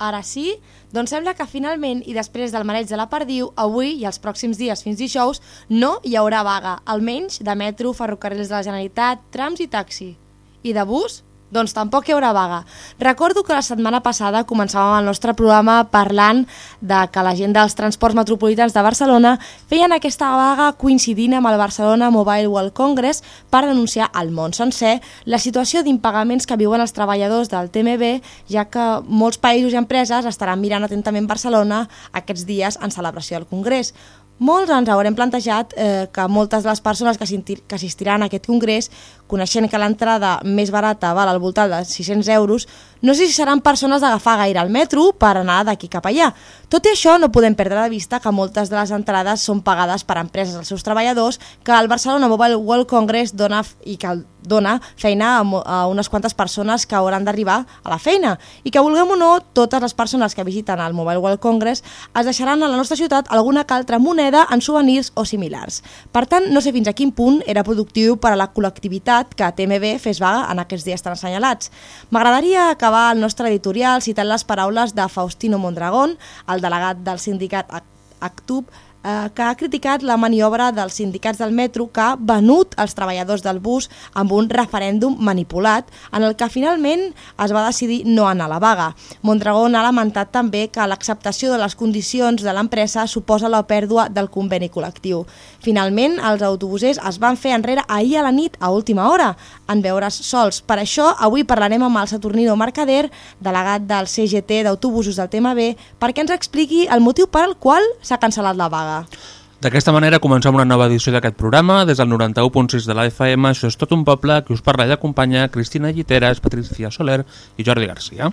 ara sí, doncs sembla que finalment i després del mareig de la Perdiu, avui i els pròxims dies fins dijous no hi haurà vaga, almenys de metro, ferrocarrils de la Generalitat, trams i taxi. I de bus? Doncs tampoc hi haurà vaga. Recordo que la setmana passada començàvem el nostre programa parlant de que la gent dels transports metropolitans de Barcelona feien aquesta vaga coincidint amb el Barcelona Mobile World Congress per denunciar al món sencer la situació d'impagaments que viuen els treballadors del TMB, ja que molts països i empreses estaran mirant atentament Barcelona aquests dies en celebració del Congrés. Molts ens haurem plantejat eh, que moltes de les persones que, que assistiran a aquest congrés, coneixent que l'entrada més barata val al voltant de 600 euros, no sé si seran persones d'agafar gaire el metro per anar d'aquí cap allà. Tot i això, no podem perdre de vista que moltes de les entrades són pagades per empreses als seus treballadors, que el Barcelona Mobile World Congress dona i que dona feina a, a unes quantes persones que hauran d'arribar a la feina i que vulguem o no, totes les persones que visiten el Mobile World Congress es deixaran a la nostra ciutat alguna que altra moneda en souvenirs o similars. Per tant, no sé fins a quin punt era productiu per a la col·lectivitat que TMB fes vaga en aquests dies tan assenyalats. M'agradaria acabar el nostre editorial citant les paraules de Faustino Mondragón, el delegat del sindicat Actub, eh, que ha criticat la maniobra dels sindicats del metro que ha venut els treballadors del bus amb un referèndum manipulat en el que finalment es va decidir no anar a la vaga. Mondragón ha lamentat també que l'acceptació de les condicions de l'empresa suposa la pèrdua del conveni col·lectiu. Finalment, els autobusers es van fer enrere ahir a la nit a última hora en veure's sols. Per això, avui parlarem amb el Saturnino Mercader, delegat del CGT d'autobusos del tema B, perquè ens expliqui el motiu per al qual s'ha cancel·lat la vaga paga. D'aquesta manera comencem una nova edició d'aquest programa. Des del 91.6 de la FM, això és tot un poble, que us parla i acompanya Cristina Lliteres, Patricia Soler i Jordi Garcia.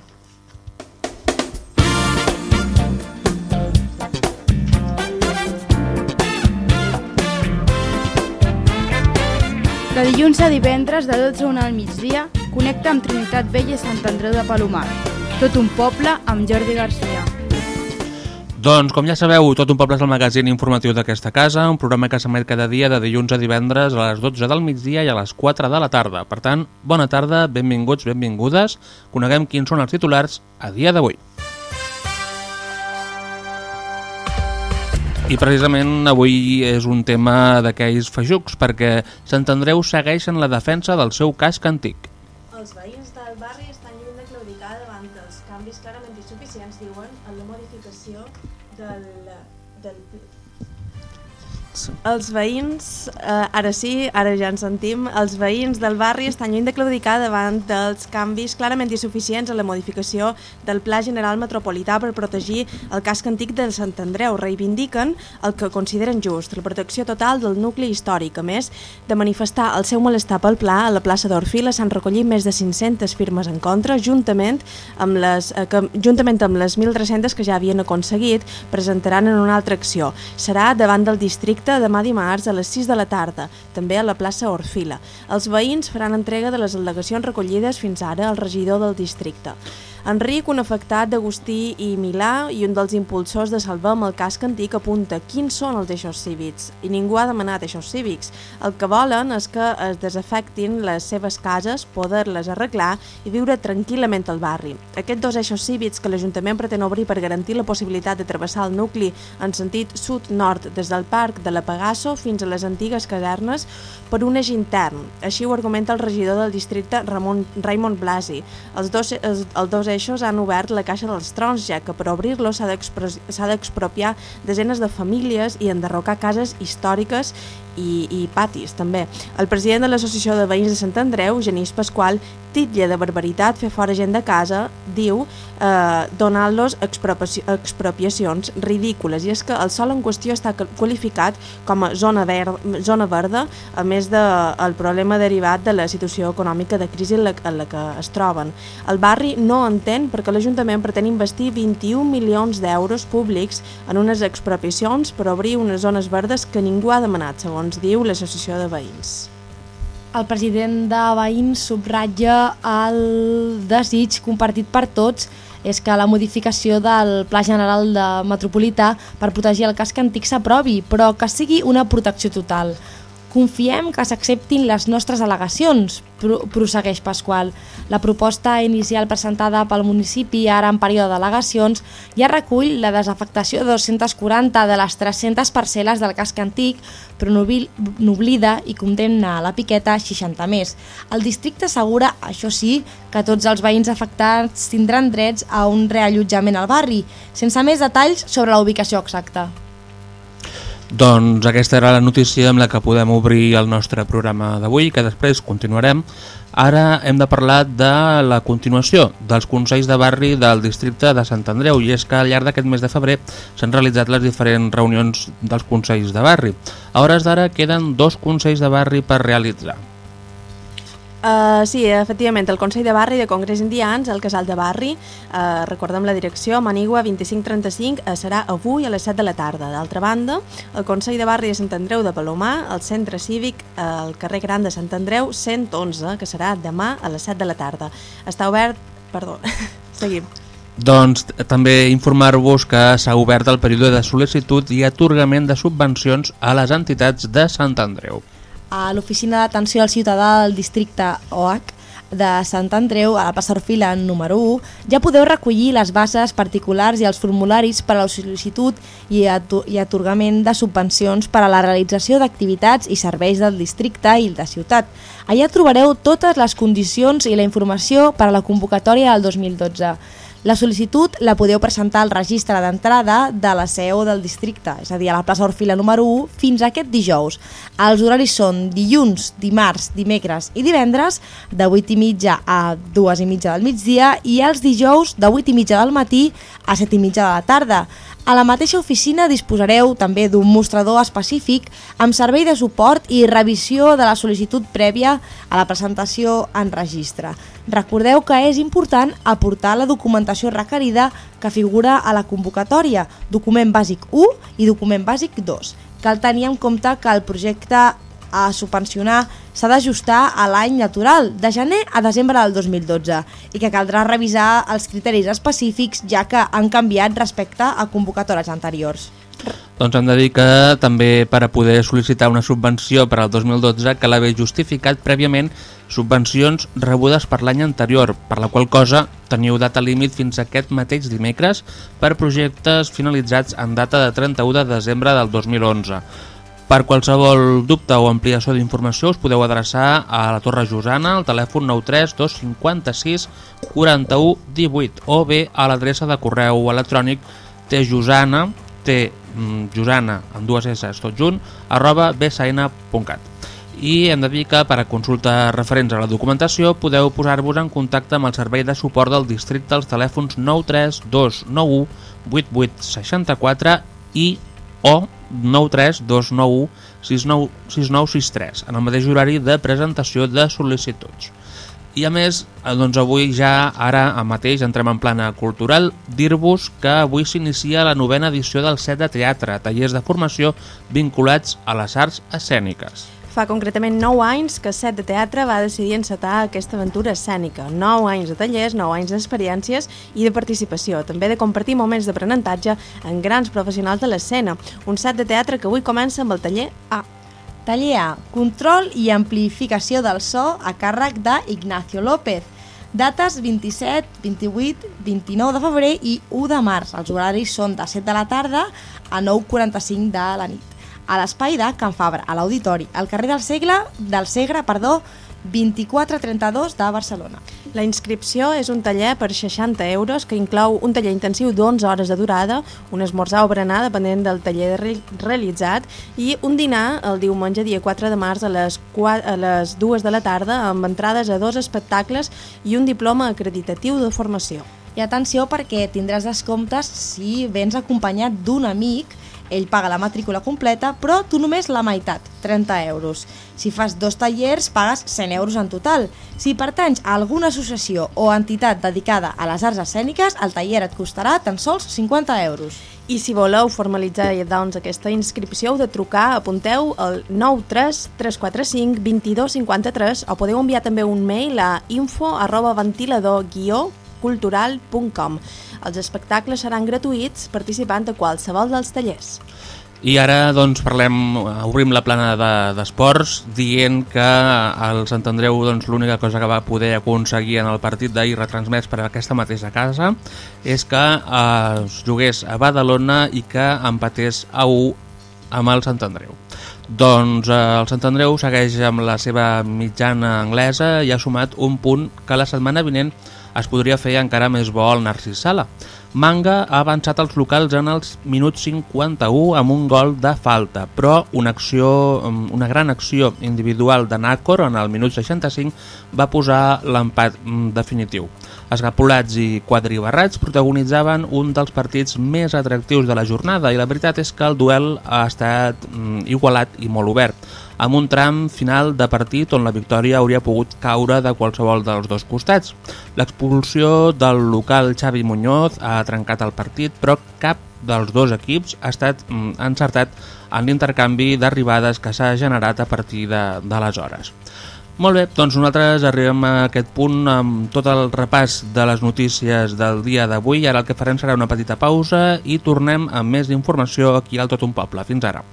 De dilluns a divendres, de 12 a 1 al migdia, connecta amb Trinitat Vella i Sant Andreu de Palomar. Tot un poble amb Jordi Garcia. Doncs, com ja sabeu, Tot un poble és el magazín informatiu d'aquesta casa, un programa que s'emet cada dia de dilluns a divendres a les 12 del migdia i a les 4 de la tarda. Per tant, bona tarda, benvinguts, benvingudes, coneguem quins són els titulars a dia d'avui. I precisament avui és un tema d'aquells fajucs perquè Sant Andreu segueix en la defensa del seu casc antic. Els veïns els veïns, eh, ara sí, ara ja ens sentim, els veïns del barri estan lluny de claudicar davant dels canvis clarament insuficients a la modificació del Pla General Metropolità per protegir el casc antic del Sant Andreu. Reivindiquen el que consideren just, la protecció total del nucli històric. A més de manifestar el seu malestar pel pla, a la plaça d'Orfila s'han recollit més de 500 firmes en contra, juntament amb les, eh, que, juntament amb les 1.300 que ja havien aconseguit, presentaran en una altra acció. Serà davant del districte demà dimarts a les 6 de la tarda, també a la plaça Orfila. Els veïns faran entrega de les al·legacions recollides fins ara al regidor del districte. Enric, un afectat d'Agustí i Milà i un dels impulsors de Salvem el casc antic apunta quins són els eixos cívics i ningú ha demanat eixos cívics. El que volen és que es desafectin les seves cases, poder-les arreglar i viure tranquil·lament al barri. Aquests dos eixos cívics que l'Ajuntament pretén obrir per garantir la possibilitat de travessar el nucli en sentit sud-nord des del parc de la Pegaso fins a les antigues casernes per un eix intern. Així ho argumenta el regidor del districte Ramon Raimon Blasi. Els dos, els, els dos eixos han obert la caixa dels trons, ja que per obrir-lo s'ha d'expropiar desenes de famílies i enderrocar cases històriques i, i patis també. El president de l'Associació de Veïns de Sant Andreu, Genís Pasqual, titlla de barbaritat fer fora gent de casa, diu, eh, donant-los expropiacions ridícules. I és que el sol en qüestió està qualificat com a zona, ver zona verda, a més del de, problema derivat de la situació econòmica de crisi en la, en la que es troben. El barri no entén perquè l'Ajuntament pretén investir 21 milions d'euros públics en unes expropiacions per obrir unes zones verdes que ningú ha demanat, segons diu l'Associació de Veïns. El president de Veïns subratlla el desig compartit per tots és que la modificació del Pla General de Metropolità per protegir el casc antic s'aprovi, però que sigui una protecció total. Confiem que s'acceptin les nostres al·legacions, pro prossegueix Pasqual. La proposta inicial presentada pel municipi ara en període d'al·legacions ja recull la desafectació de 240 de les 300 parcel·les del casc antic, però n'oblida i condemna a la piqueta 60 més. El districte assegura, això sí, que tots els veïns afectats tindran drets a un reallotjament al barri, sense més detalls sobre la ubicació exacta. Doncs aquesta era la notícia amb la que podem obrir el nostre programa d'avui, que després continuarem. Ara hem de parlar de la continuació dels Consells de Barri del districte de Sant Andreu i és que al llarg d'aquest mes de febrer s'han realitzat les diferents reunions dels Consells de Barri. A hores d'ara queden dos Consells de Barri per realitzar. Uh, sí, efectivament, el Consell de Barri de Congrés Indians, el Casal de Barri, uh, recordem la direcció, Manigua 2535, uh, serà avui a les 7 de la tarda. D'altra banda, el Consell de Barri de Sant Andreu de Palomar, el Centre Cívic, uh, al carrer Gran de Sant Andreu, 111, que serà demà a les 7 de la tarda. Està obert... Perdó, seguim. Doncs també informar-vos que s'ha obert el període de sol·licitud i atorgament de subvencions a les entitats de Sant Andreu a l'Oficina d'Atenció al Ciutadà del districte OAC de Sant Andreu, a la plaça Orfila número 1, ja podeu recollir les bases particulars i els formularis per a la sol·licitud i, i atorgament de subvencions per a la realització d'activitats i serveis del districte i de ciutat. Allà trobareu totes les condicions i la informació per a la convocatòria del 2012. La sol·licitud la podeu presentar al registre d'entrada de la CEO del districte, és a dir, a la plaça Orfila número 1, fins aquest dijous. Els horaris són dilluns, dimarts, dimecres i divendres, de 8 i mitja a 2 i mitja del migdia, i els dijous, de 8 i mitja del matí a 7 i mitja de la tarda. A la mateixa oficina disposareu també d'un mostrador específic amb servei de suport i revisió de la sol·licitud prèvia a la presentació en registre. Recordeu que és important aportar la documentació requerida que figura a la convocatòria, document bàsic 1 i document bàsic 2. Cal tenir en compte que el projecte a subvencionar s'ha d'ajustar a l'any natural, de gener a desembre del 2012, i que caldrà revisar els criteris específics ja que han canviat respecte a convocatòries anteriors. Doncs hem de dir que també per a poder sol·licitar una subvenció per al 2012 cal haver justificat prèviament subvencions rebudes per l'any anterior, per la qual cosa teniu data límit fins aquest mateix dimecres per projectes finalitzats en data de 31 de desembre del 2011. Per qualsevol dubte o ampliació d'informació us podeu adreçar a la Torre Josana al telèfon 93 256 41 18 o bé a l'adreça de correu electrònic tjosana, mm, josana amb dues s tot junt, arroba bsn.cat. I hem de dir que per a consultes referents a la documentació podeu posar-vos en contacte amb el servei de suport del districte als telèfons 93 291 8864 i o 93291 6963 en el mateix horari de presentació de sol·licituds. I a més, eh, doncs avui ja, ara mateix, entrem en plana cultural, dir-vos que avui s'inicia la novena edició del set de teatre, tallers de formació vinculats a les arts escèniques. Fa concretament 9 anys que Set de Teatre va decidir encetar aquesta aventura escènica. 9 anys de tallers, 9 anys d'experiències i de participació, també de compartir moments d'aprenentatge en grans professionals de l'escena. Un set de teatre que avui comença amb el taller A. Taller A, control i amplificació del so a càrrec d'Ignacio López. Dates 27, 28, 29 de febrer i 1 de març. Els horaris són de 7 de la tarda a 9.45 de la nit a l'espai de Can Fabra, a l'Auditori, al carrer del Segle, del Segre, perdó, 2432 de Barcelona. La inscripció és un taller per 60 euros que inclou un taller intensiu d'11 hores de durada, un esmorzar o berenar depenent del taller realitzat i un dinar el diumenge dia 4 de març a les, 4, a les 2 de la tarda amb entrades a dos espectacles i un diploma acreditatiu de formació. I atenció perquè tindràs descomptes si vens acompanyat d'un amic ell paga la matrícula completa, però tu només la meitat, 30 euros. Si fas dos tallers, pagues 100 euros en total. Si pertanys a alguna associació o entitat dedicada a les arts escèniques, el taller et costarà tan sols 50 euros. I si voleu formalitzar doncs, aquesta inscripció, heu de trucar, apunteu al 93 345 2253 o podeu enviar també un mail a info arroba ventilador-cultural.com. Els espectacles seran gratuïts participant de qualsevol dels tallers. I ara doncs, parlem, obrim la plana d'esports de, dient que el Sant Andreu doncs, l'única cosa que va poder aconseguir en el partit d'ahir retransmès per aquesta mateixa casa és que eh, es jugués a Badalona i que empatés a 1 amb el Sant Andreu. Doncs eh, el Sant Andreu segueix amb la seva mitjana anglesa i ha sumat un punt que la setmana vinent es podria fer encara més bo al Narcís Sala. Manga ha avançat els locals en els minuts 51 amb un gol de falta, però una, acció, mm, una gran acció individual de Nàcor en el minut 65 va posar l'empat mm, definitiu. Esgapolats i quadribarrats protagonitzaven un dels partits més atractius de la jornada i la veritat és que el duel ha estat mm, igualat i molt obert amb un tram final de partit on la victòria hauria pogut caure de qualsevol dels dos costats. L'expulsió del local Xavi Muñoz ha trencat el partit, però cap dels dos equips ha estat mm, encertat en l'intercanvi d'arribades que s'ha generat a partir d'aleshores. Molt bé, doncs nosaltres arribem a aquest punt amb tot el repàs de les notícies del dia d'avui. Ara el que farem serà una petita pausa i tornem amb més informació aquí al Tot un Poble. Fins ara.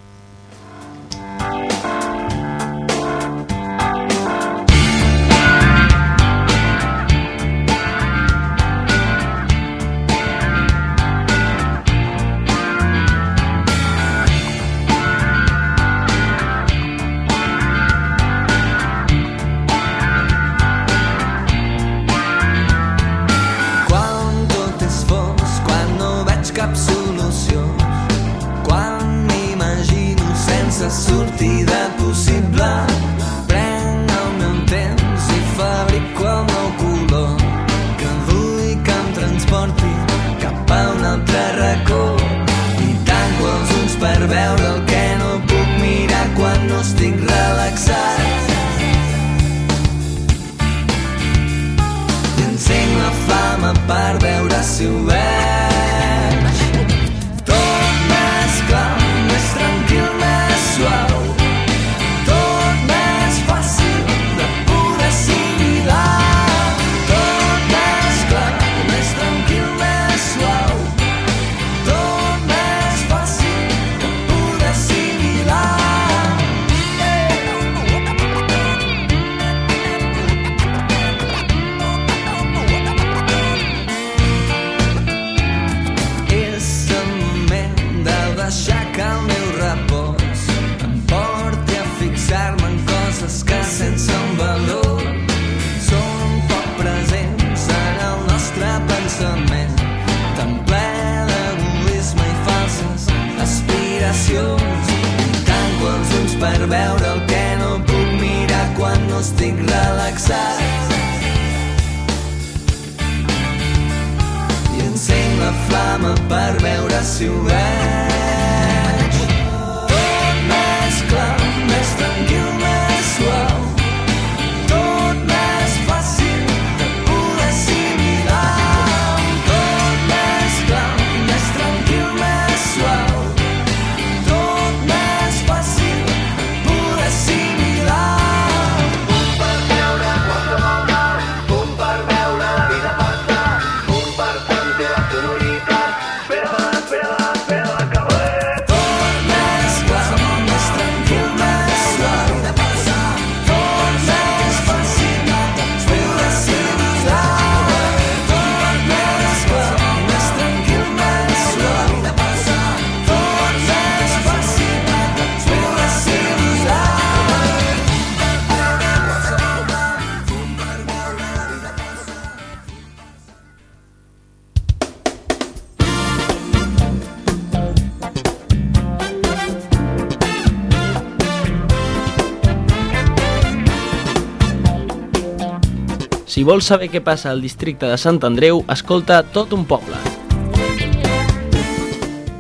Vols saber què passa al districte de Sant Andreu, escolta tot un poble.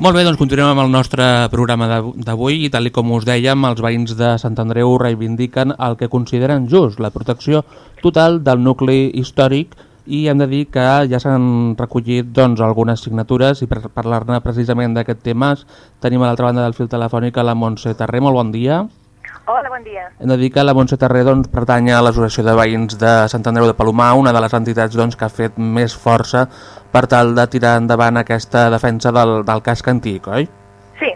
Molt bé, doncs continuem amb el nostre programa d'avui i tal com us dèiem, els veïns de Sant Andreu reivindiquen el que consideren just, la protecció total del nucli històric i hem de dir que ja s'han recollit doncs, algunes signatures i per parlar-ne precisament d'aquest tema tenim a l'altra banda del fil telefònic a la Montse Terré. Molt bon dia. Hola, bon dia. Hem de dir que la Montse Terré doncs, pertany a l'Associació de Veïns de Sant Andreu de Palomar, una de les entitats doncs, que ha fet més força per tal de tirar endavant aquesta defensa del, del casc antic, oi? Sí.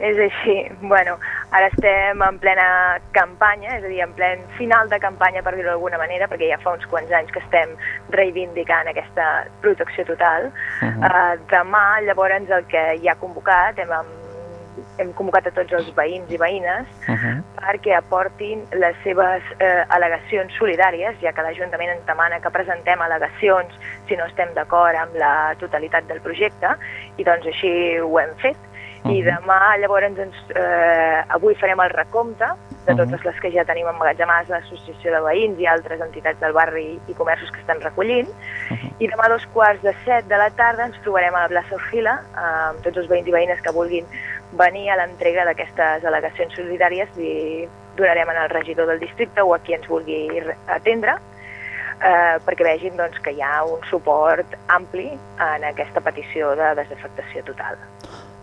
És així. Bueno, ara estem en plena campanya, és a dir, en plen final de campanya, per dir-ho d'alguna manera, perquè ja fa uns quants anys que estem reivindicant aquesta protecció total. Uh -huh. uh, demà, llavors, el que ja ha convocat, hem, hem convocat a tots els veïns i veïnes uh -huh. perquè aportin les seves eh, al·legacions solidàries, ja que l'Ajuntament ens demana que presentem al·legacions si no estem d'acord amb la totalitat del projecte, i doncs així ho hem fet -huh. i demà llavors ens, eh, avui farem el recompte de totes les que ja tenim emmagatzemades l'associació de veïns i altres entitats del barri i comerços que estan recollint uh -huh. i demà a dos quarts de set de la tarda ens trobarem a la plaça Orgila amb tots els veïns i veïnes que vulguin venir a l'entrega d'aquestes al·legacions solidàries i donarem al regidor del districte o a qui ens vulgui atendre eh, perquè vegin doncs, que hi ha un suport ampli en aquesta petició de desafectació total.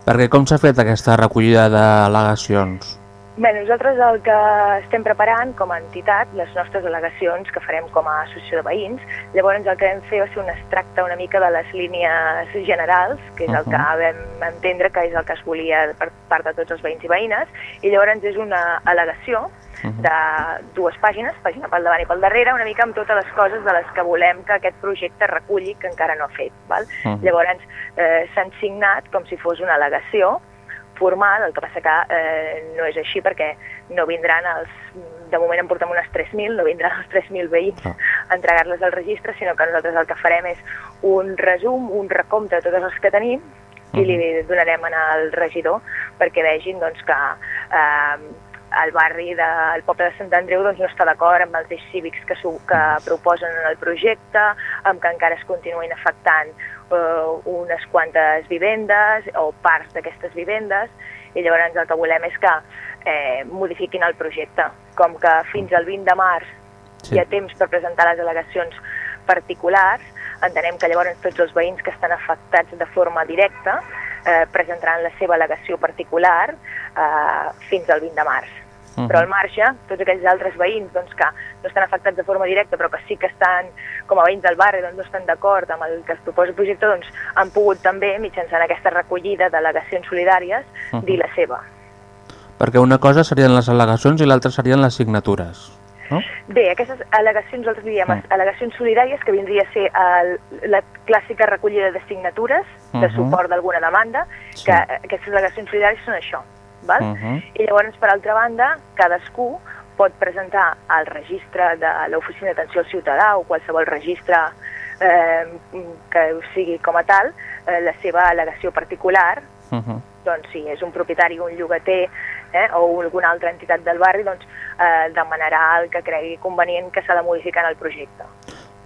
Perquè com s'ha fet aquesta recollida d'al·legacions? Bé, nosaltres el que estem preparant com a entitat, les nostres al·legacions que farem com a associació de veïns, llavors el que vam fer va ser un extracte una mica de les línies generals, que és uh -huh. el que vam entendre que és el que es volia per part de tots els veïns i veïnes, i llavors és una al·legació uh -huh. de dues pàgines, pàgina pel davant i pel darrere, una mica amb totes les coses de les que volem que aquest projecte reculli que encara no ha fet. Val? Uh -huh. Llavors eh, s'han signat com si fos una al·legació formal, el que passa que eh, no és així perquè no vindran els... De moment en portem unes 3.000, no vindran els 3.000 veïns -huh. a entregar-les al registre, sinó que nosaltres el que farem és un resum, un recompte de totes les que tenim i li donarem al regidor perquè vegin doncs, que eh, el barri del poble de Sant Andreu doncs, no està d'acord amb els eix cívics que, que proposen en el projecte, amb que encara es continuïn afectant eh, unes quantes vivendes o parts d'aquestes vivendes, i llavors el que volem és que eh, modifiquin el projecte. Com que fins al 20 de març sí. hi ha temps per presentar les al·legacions particulars, entenem que llavors tots els veïns que estan afectats de forma directa eh, presentaran la seva al·legació particular eh, fins al 20 de març. Uh -huh. Però al marge, tots aquells altres veïns doncs, que no estan afectats de forma directa, però que sí que estan, com a veïns del barri, doncs, no estan d'acord amb el que es proposa el projecte, doncs, han pogut també, mitjançant aquesta recollida d'al·legacions solidàries, uh -huh. dir la seva. Perquè una cosa serien les al·legacions i l'altra serien les signatures. No? Bé, aquestes al·legacions, nosaltres diríem uh -huh. al·legacions solidàries, que vindria a ser el, la clàssica recollida de signatures, uh -huh. de suport d'alguna demanda, sí. que aquestes al·legacions solidàries són això, Val? Uh -huh. I llavors, per altra banda, cadascú pot presentar al registre de l'Oficina d'Atenció al Ciutadà o qualsevol registre eh, que sigui com a tal eh, la seva al·legació particular, uh -huh. doncs si és un propietari o un llogater eh, o alguna altra entitat del barri, doncs eh, demanarà el que cregui convenient que s'ha de modificar en el projecte.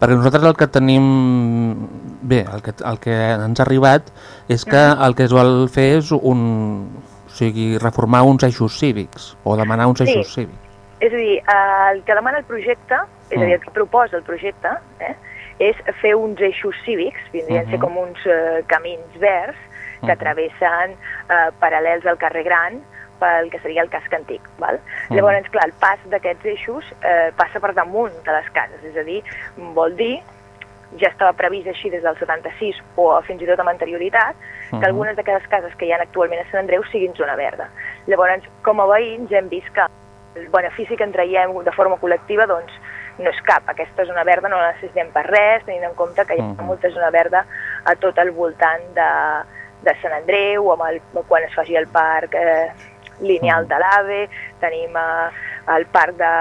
Perquè nosaltres el que tenim... Bé, el que, el que ens ha arribat és que el que es vol fer és un, sigui, reformar uns eixos cívics o demanar uns eixos sí. cívics. És a dir, el que demana el projecte, és mm. a dir, el que proposa el projecte, eh, és fer uns eixos cívics, vindrien mm -hmm. ser com uns eh, camins verds que mm -hmm. travessen eh, paral·lels al carrer Gran pel que seria el casc antic. Val? Mm. Llavors, clar, el pas d'aquests eixos eh, passa per damunt de les cases, és a dir, vol dir ja estava previst així des del 76 o fins i tot amb anterioritat, que uh -huh. algunes d'aquestes cases que hi ha actualment a Sant Andreu siguin zona verda. Llavors, com a veïns hem vist que el benefici que en traiem de forma col·lectiva doncs, no és cap. Aquesta zona verda no la necessitem per res, tenint en compte que hi ha uh -huh. molta zona verda a tot el voltant de, de Sant Andreu, amb el, quan es faci el parc eh, lineal uh -huh. de l'AVE, tenim eh, el parc de,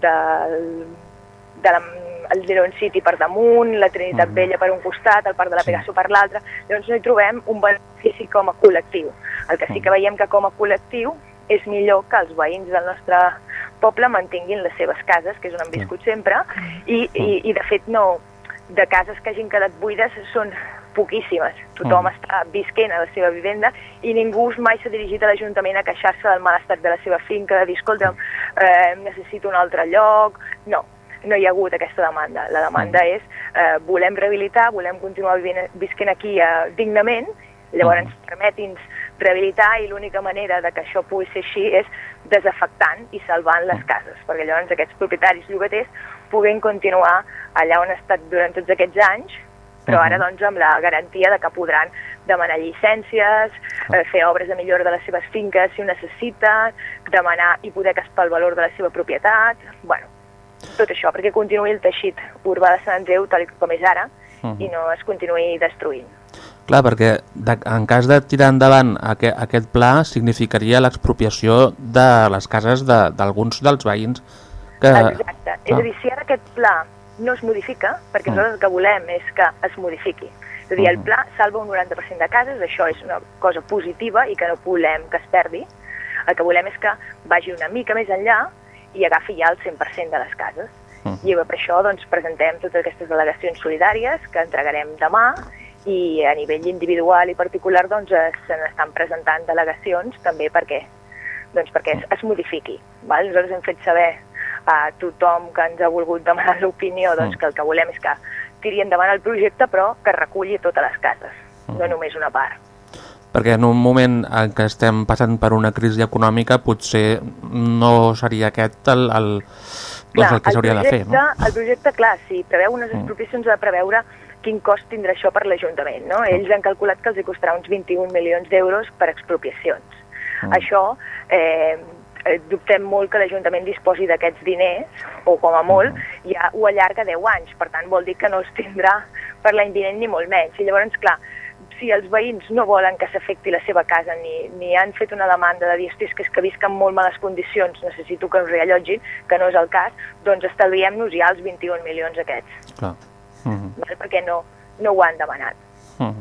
de, de la el Leron City per damunt, la Trinitat mm. Vella per un costat, el Parc de la Pegaso sí. per l'altre, llavors no hi trobem un benefici com a col·lectiu. El que sí que veiem que com a col·lectiu és millor que els veïns del nostre poble mantinguin les seves cases, que és on han viscut sempre, i, i, i de fet no, de cases que hagin quedat buides són poquíssimes. Tothom mm. està visquent a la seva vivenda i ningú mai s'ha dirigit a l'Ajuntament a queixar-se del mal estat de la seva finca, de dir, escolta'm, eh, necessito un altre lloc... No, no hi ha hagut aquesta demanda. La demanda mm. és eh, volem rehabilitar, volem continuar vivint, visquent aquí eh, dignament, llavors mm. permeti'ns rehabilitar i l'única manera de que això pugui ser així és desafectant i salvant les mm. cases, perquè llavors aquests propietaris llogaters puguen continuar allà on han estat durant tots aquests anys però ara doncs amb la garantia de que podran demanar llicències, eh, fer obres de millora de les seves finques si ho necessiten, demanar hipoteques pel valor de la seva propietat, bueno, tot això, perquè continuï el teixit urbà de Sant Andreu tal com és ara Mhm. i no es continuï destruint. Clar, perquè de, en cas de tirar endavant aquest, aquest pla significaria l'expropiació de les cases d'alguns de, dels veïns que... Exacte. És clar. a dir, si ara aquest pla no es modifica, perquè Mm. nosaltres el que volem és que es modifiqui. És a dir, el Mhm. pla salva un 90% de cases, això és una cosa positiva i que no volem que es perdi. El que volem és que vagi una mica més enllà i agafi ja el 100% de les cases. Mhm. I per això doncs, presentem totes aquestes delegacions solidàries que entregarem demà i a nivell individual i particular doncs, se n'estan presentant delegacions també perquè doncs perquè es, es modifiqui. Val? Nosaltres hem fet saber a tothom que ens ha volgut demanar l'opinió doncs, Mm. que el que volem és que tiri endavant el projecte però que reculli totes les cases, Mm. no només una part. Perquè en un moment en què estem passant per una crisi econòmica potser no seria aquest el, el, doncs el que s'hauria de fer. No? El projecte, clar, si preveu unes Mm. expropiacions ha de preveure quin cost tindrà això per l'Ajuntament. No? Ells han calculat que els hi costarà uns 21 milions d'euros per expropiacions. Mm. Això eh, eh, dubtem molt que l'Ajuntament disposi d'aquests diners, o com a molt, Mm. ja ho allarga 10 anys, per tant vol dir que no els tindrà per l'any vinent ni molt menys. I llavors, clar, si els veïns no volen que s'afecti la seva casa ni, ni han fet una demanda de dir "Hosti, és que, és que visc en molt males condicions, necessito que us reallotgin, que no és el cas, doncs estalviem-nos ja els 21 milions aquests, Clar. Mm val? perquè no, no ho han demanat. -hmm.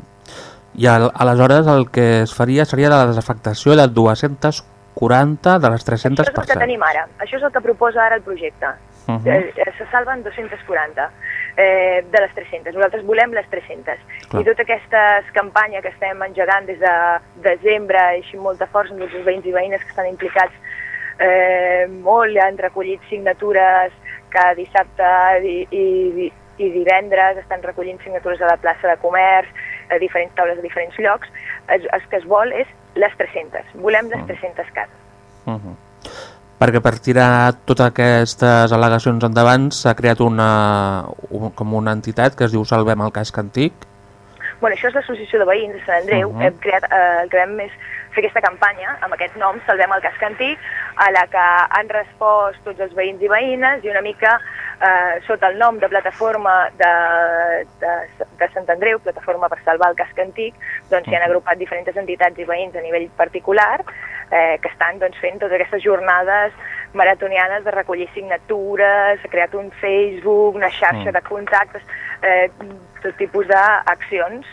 I al, aleshores el que es faria seria la desafectació de 240 de les 300 Això és el que tenim ara, això és el que proposa ara el projecte. Uh -huh. eh, eh, se salven 240 eh, de les 300. Nosaltres volem les 300. Clar. I tota aquesta campanya que estem engegant des de desembre, així amb molta força amb tots els veïns i veïnes que estan implicats eh, molt, han recollit signatures cada dissabte i, i, i divendres estan recollint signatures a la plaça de comerç, a diferents taules a diferents llocs. El, el que es vol és les 300. Volem les 300 cases. Uh -huh. Perquè per tirar totes aquestes al·legacions endavant s'ha creat una, un, com una entitat que es diu Salvem el casc antic. Bueno, això és l'associació de veïns de Sant Andreu. Mhm. Hem creat, eh, el que vam és fer aquesta campanya amb aquest nom, Salvem el casc antic, a la que han respost tots els veïns i veïnes i una mica eh, sota el nom de plataforma de, de, de Sant Andreu, plataforma per salvar el casc antic, doncs s'hi han agrupat diferents entitats i veïns a nivell particular eh, que estan doncs, fent totes aquestes jornades maratonianes de recollir signatures, s'ha creat un Facebook, una xarxa Mm. de contactes, eh, tot tipus d'accions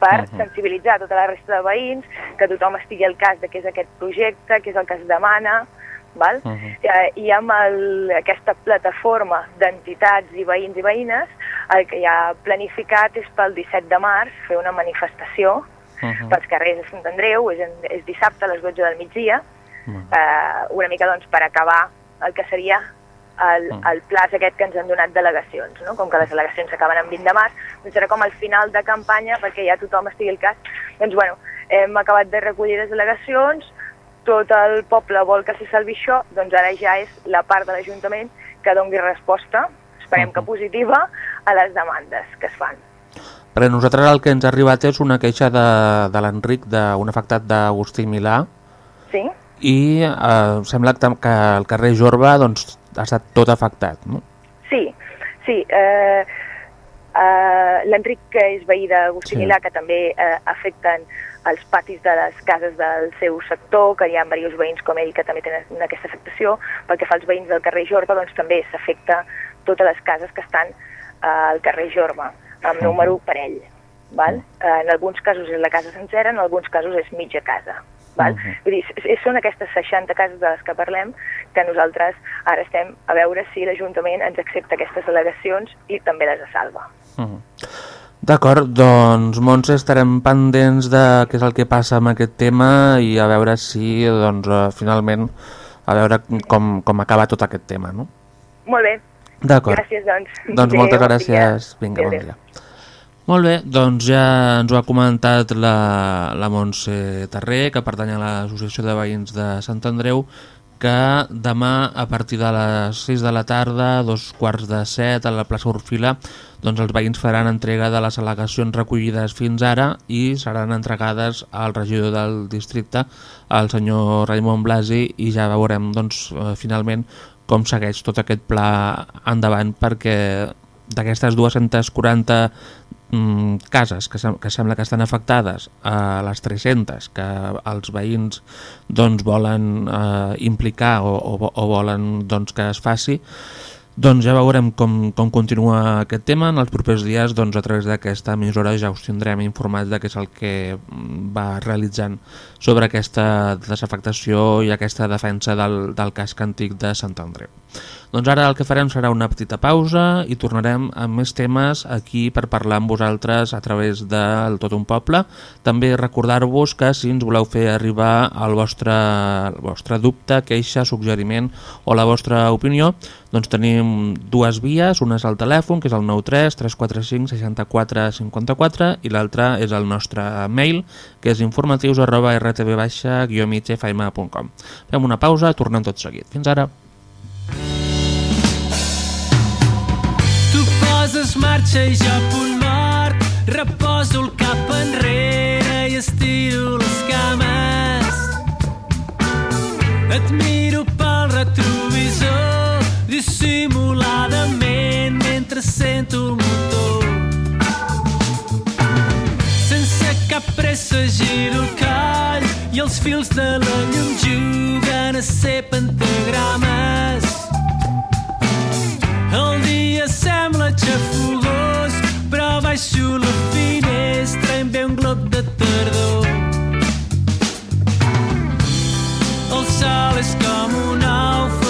per Mhm. sensibilitzar tota la resta de veïns, que tothom estigui al cas de què és aquest projecte, què és el que es demana, val? Mhm. eh, i amb el, aquesta plataforma d'entitats i veïns i veïnes el que hi ha planificat és pel 17 de març fer una manifestació Uh -huh. pels carrers de Sant Andreu, és, en, és dissabte a les 12 del migdia, Mm. Eh, una mica doncs, per acabar el que seria el, Mm. el plaç aquest que ens han donat delegacions. No? Com que les delegacions s'acaben en 20 de març, doncs serà com el final de campanya perquè ja tothom estigui al cas. Doncs bueno, hem acabat de recollir les delegacions, tot el poble vol que se salvi això, doncs ara ja és la part de l'Ajuntament que dongui resposta, esperem que Mhm. positiva, a les demandes que es fan. Perquè nosaltres el que ens ha arribat és una queixa de, de l'Enric, d'un afectat d'Agustí Milà, Sí? I eh, sembla que, el carrer Jorba doncs, ha estat tot afectat. No? Sí, sí. Eh, eh, L'Enric, que és veí d'Agustí Sí. Milà, que també eh, afecten els patis de les cases del seu sector, que hi ha diversos veïns com ell que també tenen aquesta afectació. Pel que fa als veïns del carrer Jorba, doncs també s'afecta totes les cases que estan eh, al carrer Jorba, amb número parell. Val? Eh, en alguns casos és la casa sencera, en alguns casos és mitja casa. Val? Mhm. Vull dir, són aquestes 60 cases de les que parlem que nosaltres ara estem a veure si l'Ajuntament ens accepta aquestes al·legacions i també les salva. Mhm. D'acord, doncs Montse estarem pendents de què és el que passa amb aquest tema i a veure si doncs, eh, finalment a veure com, com acaba tot aquest tema. No? Molt bé, D'acord. gràcies doncs. Doncs Adéu, moltes gràcies. dia. Vinga, bon adéu. Molt bé, doncs ja ens ho ha comentat la, la Montse Terrer, que pertany a l'Associació de Veïns de Sant Andreu, que demà a partir de les 6 de la tarda, dos quarts de set, a la plaça Orfila, doncs els veïns faran entrega de les al·legacions recollides fins ara i seran entregades al regidor del districte, el senyor Raimon Blasi, i ja veurem doncs, eh, finalment com segueix tot aquest pla endavant perquè d'aquestes 240 mm, cases que, sem que sembla que estan afectades a les 300 que els veïns doncs, volen eh, implicar o, o, o volen doncs, que es faci doncs ja veurem com, com continua aquest tema. En els propers dies, doncs, a través d'aquesta emissora, ja us tindrem informats de què és el que va realitzant sobre aquesta desafectació i aquesta defensa del, del casc antic de Sant Andreu. Doncs ara el que farem serà una petita pausa i tornarem amb més temes aquí per parlar amb vosaltres a través del Tot un Poble. També recordar-vos que si ens voleu fer arribar el vostre, el vostre dubte, queixa, suggeriment o la vostra opinió, doncs tenim dues vies, una és el telèfon, que és el 93 345 64 54 i l'altra és el nostre mail, que és informatius arroba rtb-migfm.com. Fem una pausa, tornem tot seguit. Fins ara. Marxa i jo punt mort, reposo el cap enrere i estiro les cames. Et miro pel retrovisor dissimuladament mentre sento el motor. Sense cap pressa giro el coll i els fils de la llum juguen a ser pentagrames. El dia sembla xafogós, però baixo la finestra i em ve un glob de tardor. El sol és com un ou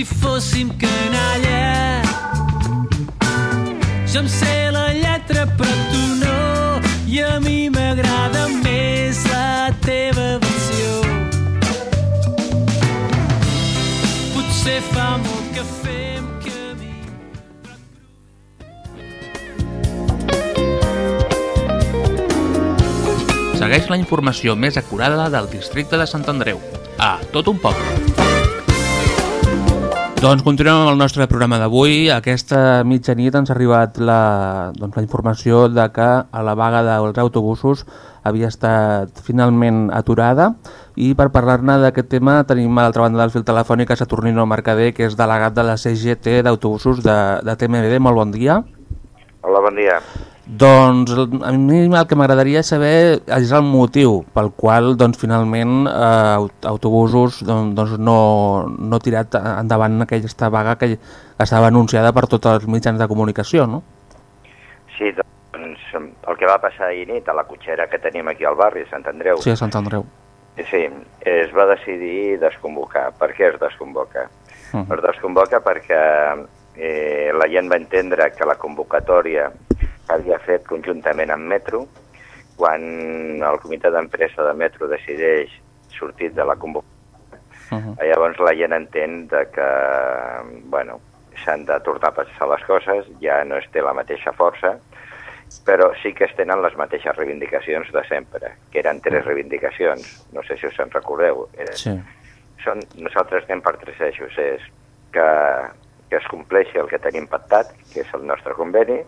si fóssim canalla. Jo em sé la lletra però tu no i a mi m'agrada més la teva versió. Potser fa molt que fem camí Segueix la informació més acurada del districte de Sant Andreu. A tot un poble. Doncs continuem amb el nostre programa d'avui. Aquesta mitjanit ens ha arribat la, doncs, la informació de que a la vaga dels autobusos havia estat finalment aturada i per parlar-ne d'aquest tema tenim a l'altra banda del fil telefònic a Saturnino Mercader, que és delegat de la CGT d'autobusos de, de TMBD. Molt bon dia. Hola, bon dia. Doncs a mi el que m'agradaria saber és el motiu pel qual doncs, finalment eh, aut- autobusos doncs, no, no ha tirat endavant aquesta vaga que estava anunciada per tots els mitjans de comunicació, no? Sí, doncs el que va passar ahir nit a la cotxera que tenim aquí al barri, Sant Andreu, Sí, a Sant Andreu. sí, es va decidir desconvocar. Per què es desconvoca? Uh Es desconvoca perquè eh, la gent va entendre que la convocatòria s'havia fet conjuntament amb Metro, quan el comitè d'empresa de Metro decideix sortir de la convocatòria, -huh. llavors la gent entén de que bueno, s'han de tornar a passar les coses, ja no es té la mateixa força, però sí que es tenen les mateixes reivindicacions de sempre, que eren tres reivindicacions, no sé si us en recordeu. Eren, Sí. són, nosaltres anem per tres eixos, és que, que es compleixi el que tenim pactat, que és el nostre conveni,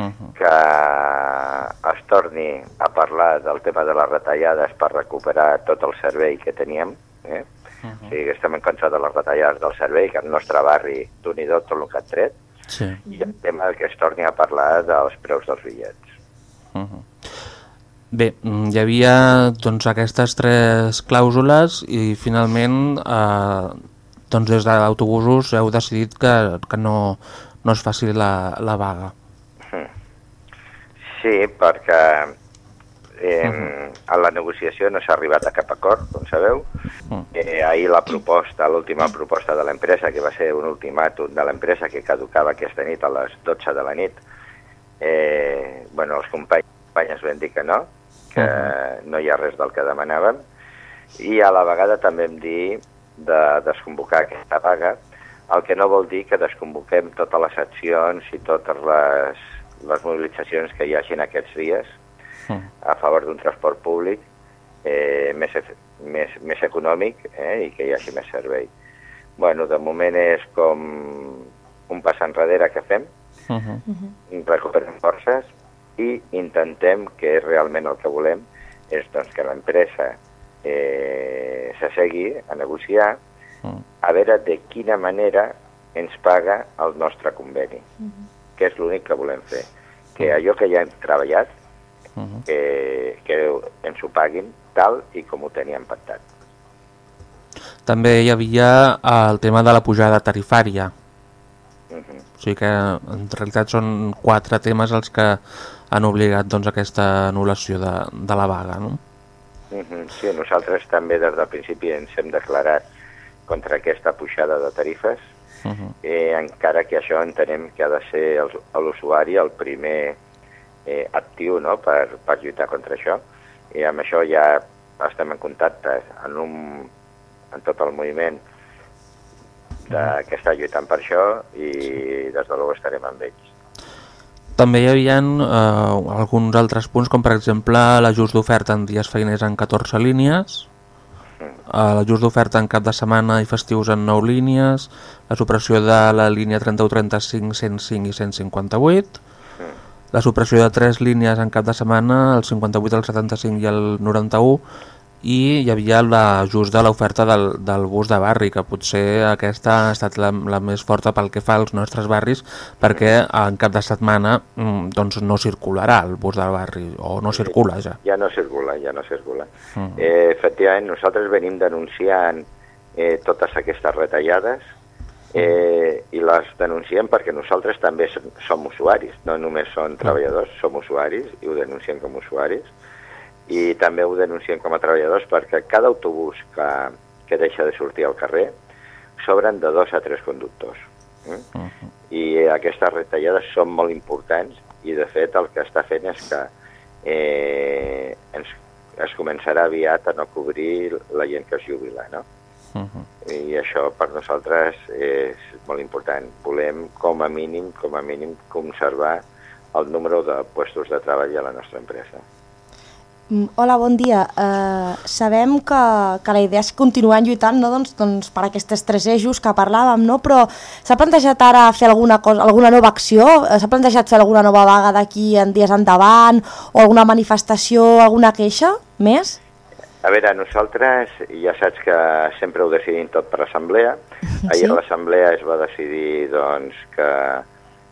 Uh -huh. que es torni a parlar del tema de les retallades per recuperar tot el servei que teníem, eh? Uh O sigui, que estem cansats de les retallades del servei, que al nostre barri, d'un i tot, tot el que ha tret, Sí. i el tema que es torni a parlar dels preus dels bitllets. Uh -huh. Bé, mm, hi havia doncs, aquestes tres clàusules i finalment eh, doncs, des d'autobusos heu decidit que, que no, no es faci la, la vaga. Sí, perquè eh, a la negociació no s'ha arribat a cap acord, com sabeu. Eh, ahir la proposta, l'última proposta de l'empresa, que va ser un ultimàtum de l'empresa que caducava aquesta nit a les 12 de la nit, eh, bueno, els companys, companyes van dir que no, que no hi ha res del que demanàvem, i a la vegada també hem dit de desconvocar aquesta vaga, el que no vol dir que desconvoquem totes les accions i totes les, les mobilitzacions que hi hagin aquests dies a favor d'un transport públic eh, més, més, més econòmic eh, i que hi hagi més servei. Bueno, de moment és com un pas enrere que fem, recuperem forces i intentem que realment el que volem és doncs, que l'empresa eh, s'assegui a negociar a veure de quina manera ens paga el nostre conveni, que és l'únic que volem fer. Que allò que ja hem treballat, que, que ens ho paguin tal i com ho teníem pactat. També hi havia el tema de la pujada tarifària. Mhm. O sigui que en realitat són quatre temes els que han obligat doncs, aquesta anul·lació de, de la vaga. No? Mhm. Sí, nosaltres també des del principi ens hem declarat contra aquesta pujada de tarifes, Uh -huh. eh, encara que això entenem que ha de ser el- l'usuari el primer eh, actiu no? per, per lluitar contra això. I amb això ja estem en contacte en, un, en tot el moviment de, que està lluitant per això i des de luego estarem amb ells. També hi havia eh, alguns altres punts, com per exemple l'ajust d'oferta en dies feiners en 14 línies, eh, l'ajust d'oferta en cap de setmana i festius en 9 línies, la supressió de la línia 31, 35, 105 i 158, la supressió de 3 línies en cap de setmana, el 58, el 75 i el 91, i hi havia l'ajust de l'oferta del, del bus de barri, que potser aquesta ha estat la, la més forta pel que fa als nostres barris, perquè en cap de setmana mm, doncs no circularà el bus del barri, o no circula ja. Ja no circula, ja no circula. Mm. Eh, efectivament, nosaltres venim denunciant eh, totes aquestes retallades eh, i les denunciem perquè nosaltres també som, som usuaris, no només són treballadors, som usuaris i ho denunciem com usuaris i també ho denunciem com a treballadors perquè cada autobús que, que deixa de sortir al carrer sobren de dos a tres conductors. Mm? I aquestes retallades són molt importants i de fet el que està fent és que eh, ens, es començarà aviat a no cobrir la gent que es jubila, no? I això per nosaltres és molt important. Volem, com a mínim, com a mínim, conservar el número de puestos de treball a la nostra empresa. Mm, Hola, bon dia. Uh, sabem que, que la idea és continuar lluitant no? doncs, doncs, per aquests tres eixos que parlàvem, no? però s'ha plantejat ara fer alguna, cosa, alguna nova acció? Eh, S'ha plantejat fer alguna nova vaga d'aquí en dies endavant? O alguna manifestació, alguna queixa més? A veure, nosaltres ja saps que sempre ho decidim tot per assemblea. Ahir Sí. a l'assemblea es va decidir doncs, que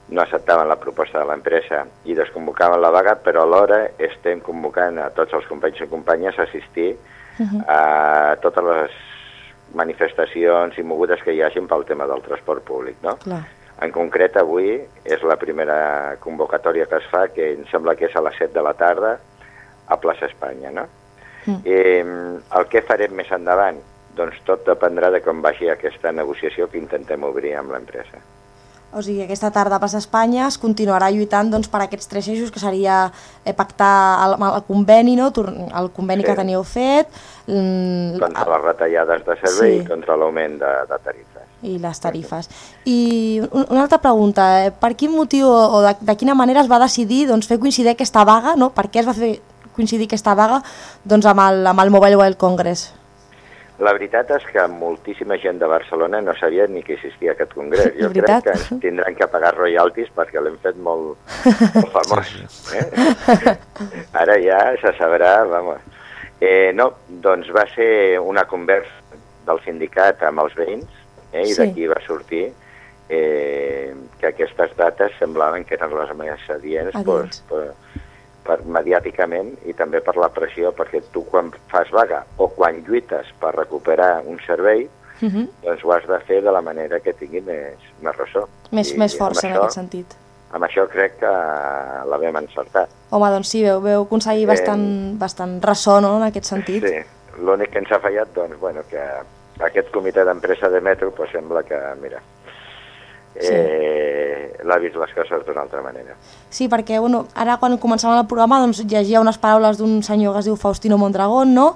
no acceptaven la proposta de l'empresa i desconvocaven la vaga, però alhora estem convocant a tots els companys i companyes a assistir a totes les manifestacions i mogudes que hi hagin pel tema del transport públic. No? Clar. En concret, avui és la primera convocatòria que es fa, que em sembla que és a les 7 de la tarda, a plaça Espanya. No? Mm. Eh, el que farem més endavant? Doncs tot dependrà de com vagi aquesta negociació que intentem obrir amb l'empresa. O sigui, aquesta tarda a Plaça Espanya es continuarà lluitant doncs, per aquests tres eixos, que seria eh, pactar el, el conveni, no? El conveni Sí. que teníeu fet, mm, Contra les retallades de servei Sí. i contra l'augment de, de tarifes. i les tarifes. I un- una altra pregunta, eh, per quin motiu o o de, de quina manera es va decidir doncs, fer coincidir aquesta vaga, no? per què es va fer coincidir aquesta vaga doncs, amb, el, amb el Mobile World Congress? La veritat és que moltíssima gent de Barcelona no sabia ni que existia aquest congrés. Jo crec que ens tindran que pagar royalties perquè l'hem fet molt, molt famós. Eh? Ara ja se sabrà, vamos. Eh, no, doncs va ser una conversa del sindicat amb els veïns eh, i Sí. d'aquí va sortir eh, que aquestes dates semblaven que eren les més adients, Adients. doncs, per, per mediàticament i també per la pressió, perquè tu quan fas vaga o quan lluites per recuperar un servei, Uh -huh. doncs ho has de fer de la manera que tingui més, més ressò. Més, I més força en això, aquest sentit. amb això crec que l'havem encertat. Home, doncs sí, veu, veu aconseguir Eh, bastant, bastant ressò, no?, en aquest sentit. Sí, l'únic que ens ha fallat, doncs, bueno, que aquest comitè d'empresa de metro, pues, sembla que, mira, eh, l'ha vist les coses d'una altra manera. Sí, perquè bueno, ara quan començàvem el programa doncs, llegia unes paraules d'un senyor que es diu Faustino Mondragón, no?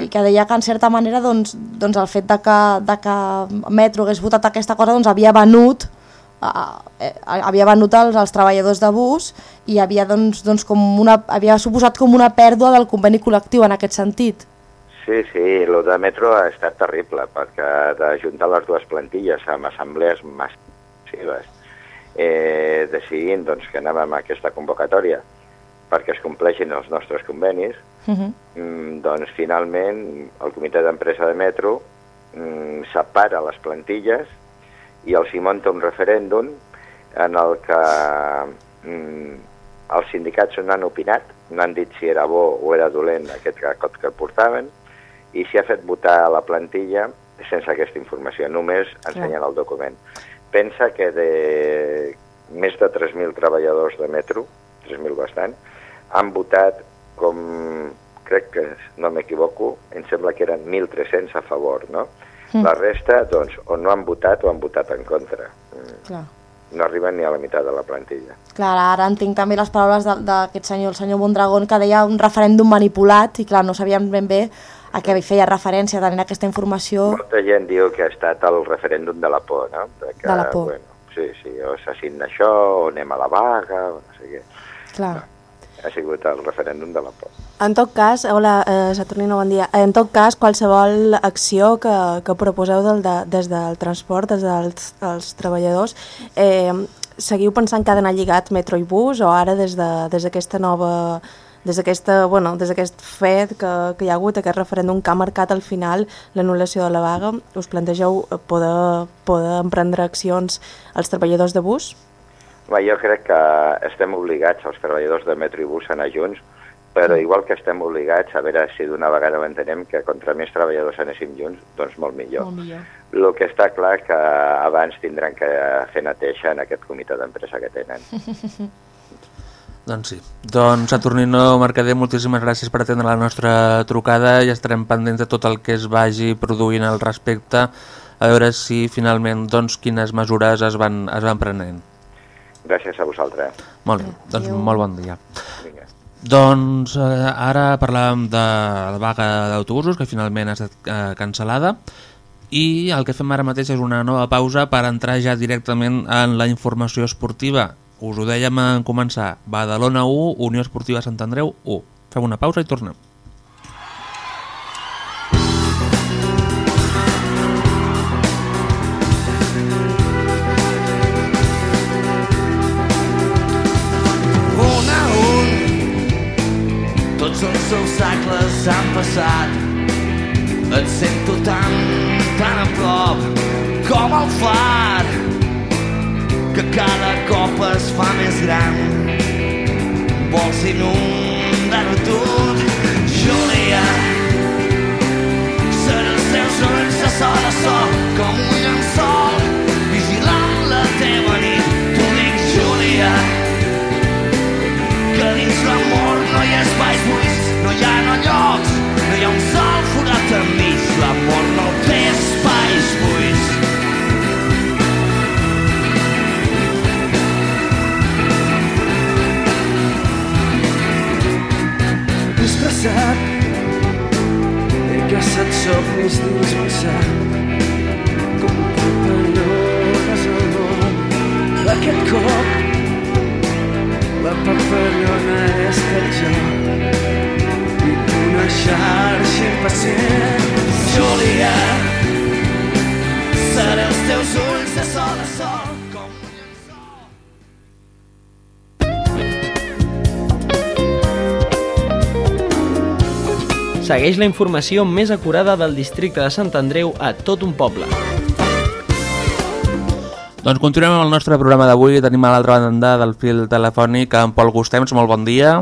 i que deia que en certa manera doncs, doncs el fet de que, de que Metro hagués votat aquesta cosa doncs, havia venut eh, havia venut els, els treballadors de bus i havia, doncs, doncs, com una, havia suposat com una pèrdua del conveni col·lectiu en aquest sentit. Sí, sí, el de metro ha estat terrible, perquè d'ajuntar les dues plantilles amb assemblees massives, eh, decidint doncs, que anàvem a aquesta convocatòria perquè es compleixin els nostres convenis, Uh -huh. mm, doncs finalment el comitè d'empresa de metro mm, separa les plantilles i els hi munta un referèndum en el que mm, els sindicats no han opinat, no han dit si era bo o era dolent aquest cot que portaven, i s'hi ha fet votar a la plantilla sense aquesta informació, només ensenyant el document. Pensa que de més de 3.000 treballadors de metro, 3.000 bastant, han votat com, crec que no m'equivoco, em sembla que eren 1.300 a favor, no? Mm. La resta, doncs, o no han votat o han votat en contra. Mm, Clar. No arriben ni a la meitat de la plantilla. Clar, ara entenc també les paraules d'aquest senyor, el senyor Mondragón, que deia un referèndum manipulat i clar, no sabíem ben bé a què feia referència tenint aquesta informació. Molta gent diu que ha estat el referèndum de la por, no? De, que, De la por. Bueno, sí, sí, o s'assigna això, o anem a la vaga, o no sé què. Clar. Ha sigut el referèndum de la por. En tot cas, hola, eh, Saturnino, bon dia. En tot cas, qualsevol acció que, que proposeu del, de, des del transport, des dels, dels treballadors, eh, seguiu pensant que ha d'anar lligat metro i bus o ara des de- des d'aquesta de, nova des d'aquesta, bueno, des d'aquest fet que, que hi ha hagut, aquest referèndum que ha marcat al final l'anul·lació de la vaga, us plantegeu poder, poder emprendre accions als treballadors de bus? Va, jo crec que estem obligats, els treballadors de metro i bus, a anar junts, però igual que estem obligats, a veure si d'una vegada ho entenem, que contra més treballadors anéssim junts, doncs molt millor. Molt millor. El que està clar que abans tindran que fer neteja en aquest comitè d'empresa que tenen. Doncs sí. Doncs Saturnino Mercader, moltíssimes gràcies per atendre la nostra trucada i estarem pendents de tot el que es vagi produint al respecte a veure si finalment doncs, quines mesures es van, es van prenent. Gràcies a vosaltres. Molt bé, doncs Adéu. molt bon dia. Vinga. Doncs eh, ara parlàvem de la vaga d'autobusos que finalment ha estat eh, cancel·lada i el que fem ara mateix és una nova pausa per entrar ja directament en la informació esportiva. Us ho dèiem en començar. Badalona 1, Unió Esportiva Sant Andreu 1. Fem una pausa i tornem. un a un tots els obstacles han passat et sento tan, tan a prop com el far que cada cop es fa més gran. Vols inundar-ho tot? Júlia seré els teus ulls de sol a sol com somnis dins un Segueix la informació més acurada del districte de Sant Andreu a tot un poble. Doncs continuem amb el nostre programa d'avui. Tenim a l'altra banda del fil telefònic en Pol Gustems. Molt bon dia.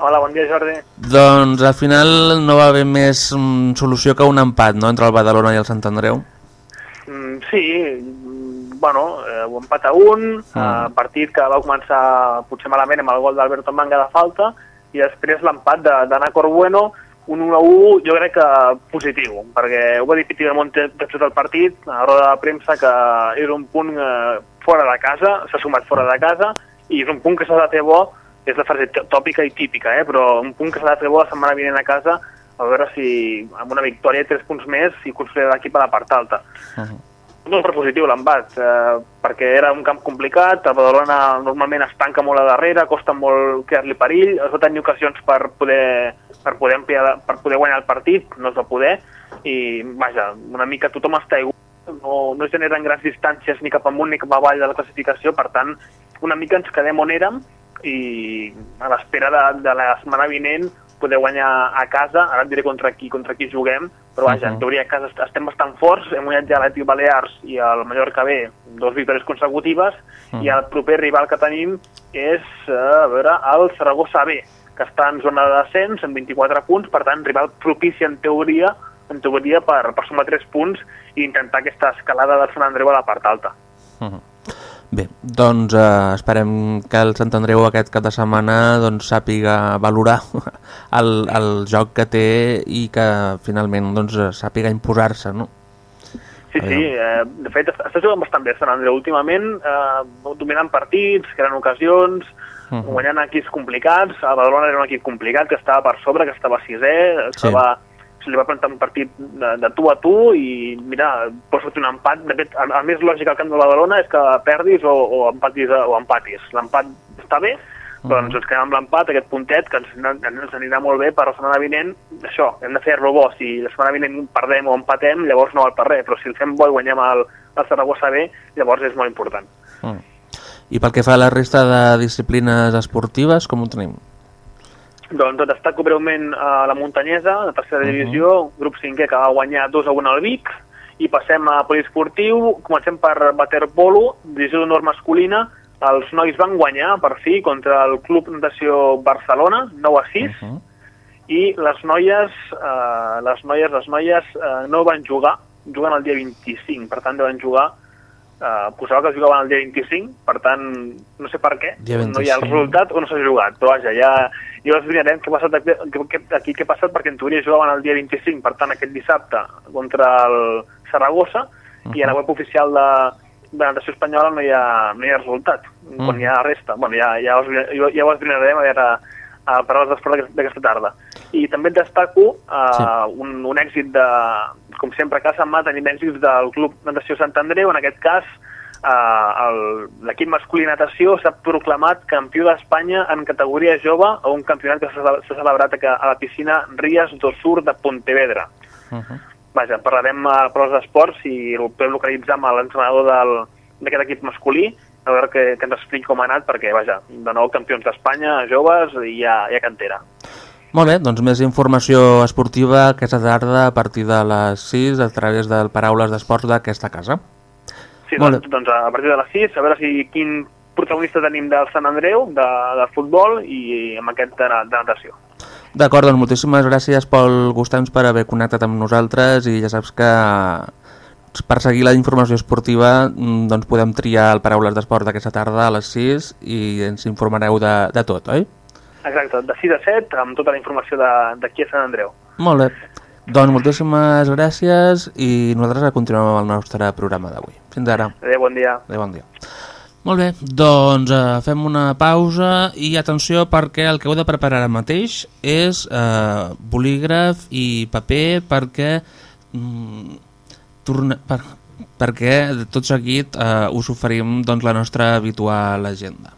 Hola, bon dia Jordi. Doncs al final no va haver més mm, solució que un empat no? entre el Badalona i el Sant Andreu. Mm, sí, mm, bueno, eh, un empat a un, Mm. eh, partit que va començar potser malament amb el gol d'Alberto Manga de falta, i després l'empat de- d'Anna Corbueno, un 1 a 1 jo crec que positiu, perquè ho va dir Piti Belmont després del partit, a la roda de premsa, que és un punt eh, fora de casa, s'ha sumat fora de casa, i és un punt que s'ha de fer bo, és la frase tòpica i típica, eh? però un punt que s'ha de fer bo la setmana vinent a casa, a veure si amb una victòria i tres punts més i construir l'equip a la part alta. No per positiu l'embat, eh, perquè era un camp complicat, el Badalona normalment es tanca molt a darrere, costa molt crear-li perill, es va tenir ocasions per poder, per, poder ampliar, per poder guanyar el partit, no es va poder, i vaja, una mica tothom està igual, no, no generen grans distàncies ni cap amunt ni cap avall de la classificació, per tant, una mica ens quedem on érem i a l'espera de, de la setmana vinent poder guanyar a casa, ara et diré contra qui, contra qui juguem, però vaja, Mhm. en teoria a casa est- estem bastant forts, hem guanyat ja l'Atlètic Balears i el Mallorca B, dos victòries consecutives, Mhm. i el proper rival que tenim és, a veure, el Saragossa B, que està en zona de descens, amb 24 punts, per tant, rival propici en teoria, en teoria per, per sumar 3 punts i intentar aquesta escalada del Sant Andreu a la part alta. Mhm. Bé, doncs eh, esperem que el Sant Andreu aquest cap de setmana doncs, sàpiga valorar el, el joc que té i que finalment doncs, sàpiga imposar-se, no? Sí, sí, eh, de fet està jugant bastant bé Sant Andreu últimament, eh, dominant partits, creant ocasions, Mhm. guanyant equips complicats, el Badalona era un equip complicat que estava per sobre, que estava sisè, Sí. estava, se li va plantar un partit de, de tu a tu i mira, pot sortir un empat, de fet el, el més lògic al camp de Badalona és que perdis o, o, empatis, o empatis. L'empat està bé, doncs ens quedem amb l'empat, aquest puntet, que ens, ens anirà molt bé per la setmana vinent. Això, hem de fer-lo bo. Si la setmana vinent perdem o empatem, llavors no val per res, però si el fem bo i guanyem el, el Saragossa B, llavors és molt important. Mm. I pel que fa a la resta de disciplines esportives, com ho tenim? Doncs destaco breument a la muntanyesa, la tercera Mhm. divisió, grup 5è que va guanyar 2 a 1 al Vic, i passem a poliesportiu, comencem per waterpolo, divisió d'honor masculina, els nois van guanyar per fi contra el Club Natació Barcelona, 9 a 6, Uh -huh. i les noies, eh, les noies, les noies eh, no van jugar, juguen el dia 25, per tant van jugar, eh, posava que jugaven el dia 25, per tant, no sé per què, no hi ha el 25. resultat o no s'ha jugat, però vaja, ja, ja esbrinarem què ha passat aquí, què- aquí, què ha passat, perquè en teoria jugaven el dia 25, per tant aquest dissabte contra el Saragossa, i a la web oficial de, de la natació espanyola no hi ha, no hi ha resultat, quan Mm. hi ha resta. Bueno, ja, ja, us, ja, ja ho esbrinarem a veure a paraules d'esport d'aquest- d'aquesta tarda. I també et destaco uh, Sí. un, un èxit de, com sempre, a casa mà tenim èxits del Club Natació Sant Andreu, en aquest cas uh, l'equip masculí de natació s'ha proclamat campió d'Espanya en categoria jove a un campionat que s'ha celebrat a, a la piscina Rías do Sur de Pontevedra. Uh -huh. Vaja, parlarem a pros d'esports i el podem localitzar amb l'entrenador d'aquest equip masculí a veure que, que ens expliqui com ha anat, perquè, vaja, de nou campions d'Espanya, joves, i hi ha cantera. Molt bé, doncs més informació esportiva aquesta tarda a partir de les 6 a través del Paraules d'Esports d'aquesta casa. Sí, Molt doncs, doncs a partir de les 6, a veure si quin protagonista tenim del Sant Andreu, de, de futbol, i amb aquest de, de natació. D'acord, doncs moltíssimes gràcies Pol Gustams per haver connectat amb nosaltres i ja saps que per seguir la informació esportiva mm, doncs podem triar el Paraules d'Esport d'aquesta tarda a les 6 i ens informareu de, de tot, oi? Exacte, de 6 a 7, amb tota la informació de- d'aquí a Sant Andreu. Molt bé. Doncs moltíssimes gràcies i nosaltres continuem amb el nostre programa d'avui. Fins ara. Adéu, bon dia. Adéu, bon dia. Molt bé, doncs eh, fem una pausa i atenció perquè el que heu de preparar ara mateix és eh, bolígraf i paper perquè mm, torna, per, perquè tot seguit eh, us oferim doncs, la nostra habitual agenda.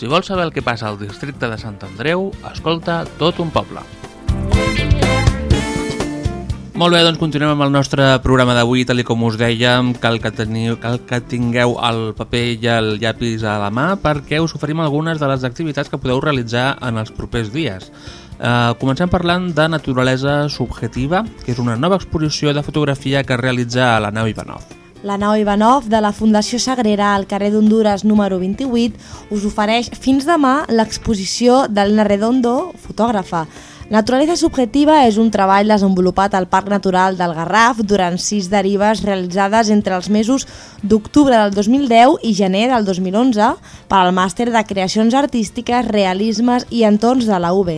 Si vols saber el que passa al districte de Sant Andreu, escolta tot un poble. Molt bé, doncs continuem amb el nostre programa d'avui, tal com us dèiem, cal que, teniu, cal que tingueu el paper i el llapis a la mà perquè us oferim algunes de les activitats que podeu realitzar en els propers dies. Uh, comencem parlant de Naturalesa Subjetiva, que és una nova exposició de fotografia que es realitza a la nau Ivanov. La nau Ivanov de la Fundació Sagrera al carrer d'Honduras número 28 us ofereix fins demà l'exposició d'Elena Redondo, fotògrafa. Naturalesa Subjetiva és un treball desenvolupat al Parc Natural del Garraf durant sis derives realitzades entre els mesos d'octubre del 2010 i gener del 2011 per al màster de Creacions Artístiques, Realismes i Entorns de la UB,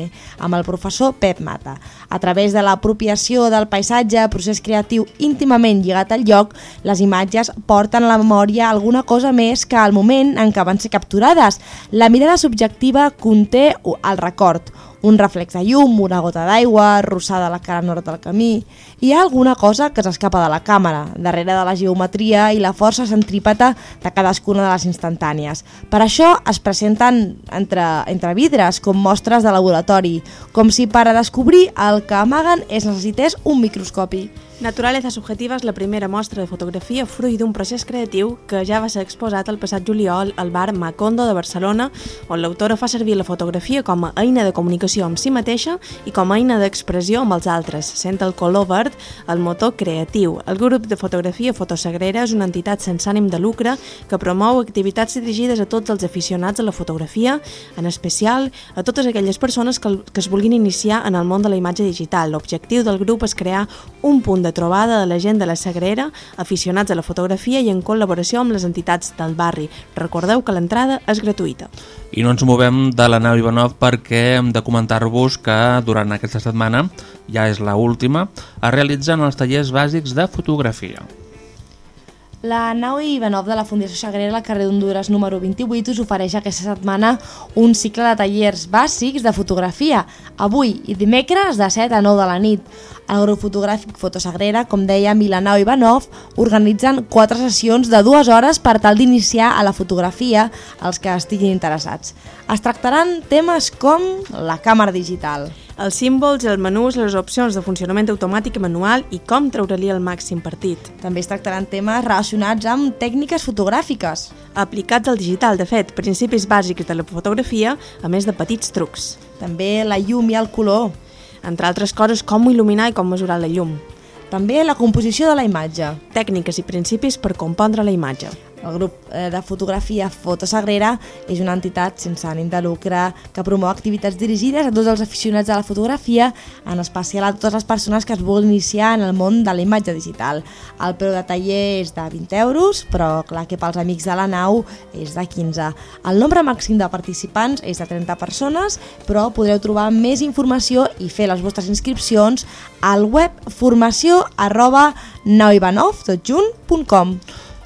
amb el professor Pep Mata. A través de l'apropiació del paisatge, procés creatiu íntimament lligat al lloc, les imatges porten a la memòria alguna cosa més que al moment en què van ser capturades. La mirada subjectiva conté el record, un reflex de llum, una gota d'aigua, rossada a la cara nord del camí... Hi ha alguna cosa que s'escapa de la càmera, darrere de la geometria i la força centrípeta de cadascuna de les instantànies. Per això es presenten entre, entre vidres com mostres de laboratori, com si per a descobrir el que amaguen es necessités un microscopi. Naturaleza Subjetiva és la primera mostra de fotografia fruit d'un procés creatiu que ja va ser exposat el passat juliol al bar Macondo de Barcelona, on l'autora fa servir la fotografia com a eina de comunicació amb si mateixa i com a eina d'expressió amb els altres, sent el color verd el motor creatiu. El grup de fotografia Fotosagrera és una entitat sense ànim de lucre que promou activitats dirigides a tots els aficionats a la fotografia, en especial a totes aquelles persones que, que es vulguin iniciar en el món de la imatge digital. L'objectiu del grup és crear un punt de trobada de la gent de la Sagrera, aficionats a la fotografia i en col·laboració amb les entitats del barri. Recordeu que l'entrada és gratuïta. I no ens movem de la nau Ivanov perquè hem de comentar-vos que durant aquesta setmana, ja és la última, es realitzen els tallers bàsics de fotografia. La nau Ivanov de la Fundació Sagrera al carrer d'Honduras número 28 us ofereix aquesta setmana un cicle de tallers bàsics de fotografia, avui i dimecres de 7 a 9 de la nit. El grup fotogràfic Fotosagrera, com deia Milanau Ivanov, organitzen quatre sessions de dues hores per tal d'iniciar a la fotografia els que estiguin interessats. Es tractaran temes com la càmera digital, els símbols, els menús, les opcions de funcionament automàtic i manual i com treure-li el màxim partit. També es tractaran temes relacionats amb tècniques fotogràfiques. Aplicats al digital, de fet, principis bàsics de la fotografia, a més de petits trucs. També la llum i el color. Entre altres coses, com il·luminar i com mesurar la llum. També la composició de la imatge. Tècniques i principis per compondre la imatge. El grup eh, de fotografia Fotosagrera és una entitat sense ànim de lucre que promou activitats dirigides a tots els aficionats a la fotografia, en especial a totes les persones que es vulguin iniciar en el món de la imatge digital. El preu de taller és de 20 euros, però clar que pels amics de la nau és de 15. El nombre màxim de participants és de 30 persones, però podreu trobar més informació i fer les vostres inscripcions al web formació arroba nauivanov.com.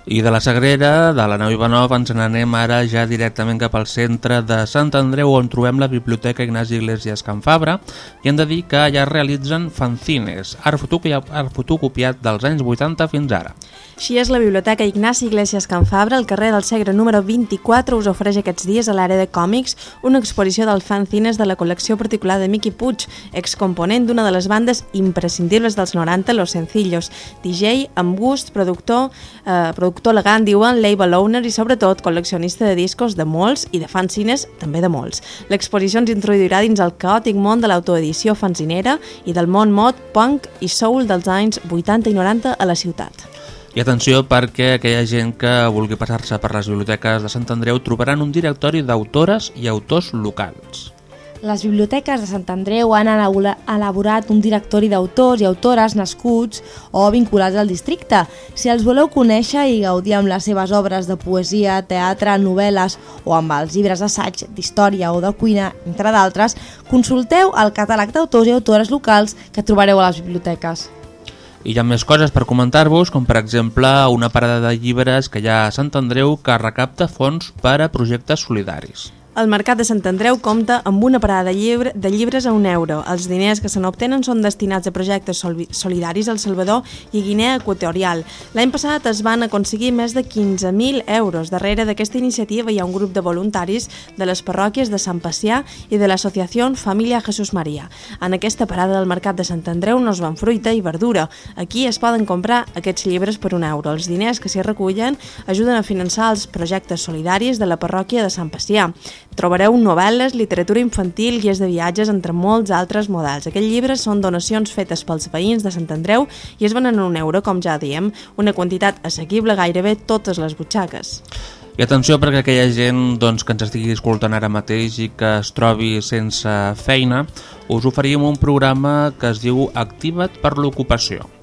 I de la Sagrera, de la nau Ivanov, ens n'anem ara ja directament cap al centre de Sant Andreu, on trobem la Biblioteca Ignasi Iglesias Can Fabra, i hem de dir que allà realitzen fanzines, art fotocopiat, dels anys 80 fins ara. Així és la Biblioteca Ignasi Iglesias Can Fabra, al carrer del Segre número 24, us ofereix aquests dies a l'àrea de còmics una exposició dels fanzines de la col·lecció particular de Miqui Puig, excomponent d'una de les bandes imprescindibles dels 90, Los Sencillos, DJ amb gust, productor, eh, productor elegant, diuen, label owner i sobretot col·leccionista de discos de molts i de fanzines també de molts. L'exposició ens introduirà dins el caòtic món de l'autoedició fanzinera i del món mod, punk i soul dels anys 80 i 90 a la ciutat. I atenció perquè aquella gent que vulgui passar-se per les biblioteques de Sant Andreu trobaran un directori d'autores i autors locals. Les biblioteques de Sant Andreu han elabora- elaborat un directori d'autors i autores nascuts o vinculats al districte. Si els voleu conèixer i gaudir amb les seves obres de poesia, teatre, novel·les o amb els llibres d'assaig, d'història o de cuina, entre d'altres, consulteu el catàleg d'autors i autores locals que trobareu a les biblioteques. I hi ha més coses per comentar-vos, com per exemple una parada de llibres que hi ha a Sant Andreu que recapta fons per a projectes solidaris. El Mercat de Sant Andreu compta amb una parada de, llibre, de llibres a un euro. Els diners que se n'obtenen són destinats a projectes sol- solidaris al Salvador i Guinea Equatorial. L'any passat es van aconseguir més de 15.000 euros. Darrere d'aquesta iniciativa hi ha un grup de voluntaris de les parròquies de Sant Pacià i de l'associació Família Jesús Maria. En aquesta parada del Mercat de Sant Andreu no es van fruita i verdura. Aquí es poden comprar aquests llibres per un euro. Els diners que s'hi recullen ajuden a finançar els projectes solidaris de la parròquia de Sant Pacià. Trobareu novel·les, literatura infantil, guies de viatges, entre molts altres models. Aquests llibres són donacions fetes pels veïns de Sant Andreu i es venen a un euro, com ja diem, una quantitat assequible gairebé totes les butxaques. I atenció perquè aquella gent doncs, que ens estigui escoltant ara mateix i que es trobi sense feina, us oferim un programa que es diu Activa't per l'ocupació.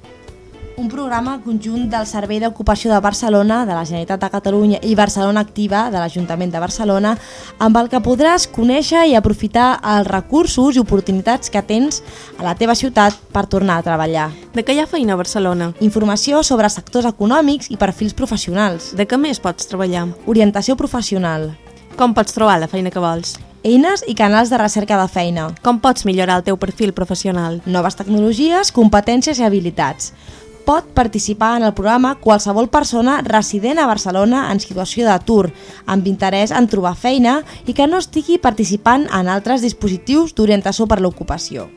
Un programa conjunt del Servei d'Ocupació de Barcelona, de la Generalitat de Catalunya i Barcelona Activa, de l'Ajuntament de Barcelona, amb el que podràs conèixer i aprofitar els recursos i oportunitats que tens a la teva ciutat per tornar a treballar. De què hi ha feina a Barcelona? Informació sobre sectors econòmics i perfils professionals. De què més pots treballar? Orientació professional. Com pots trobar la feina que vols? Eines i canals de recerca de feina. Com pots millorar el teu perfil professional? Noves tecnologies, competències i habilitats. Pot participar en el programa qualsevol persona resident a Barcelona en situació d'atur, amb interès en trobar feina i que no estigui participant en altres dispositius d'orientació per l'ocupació.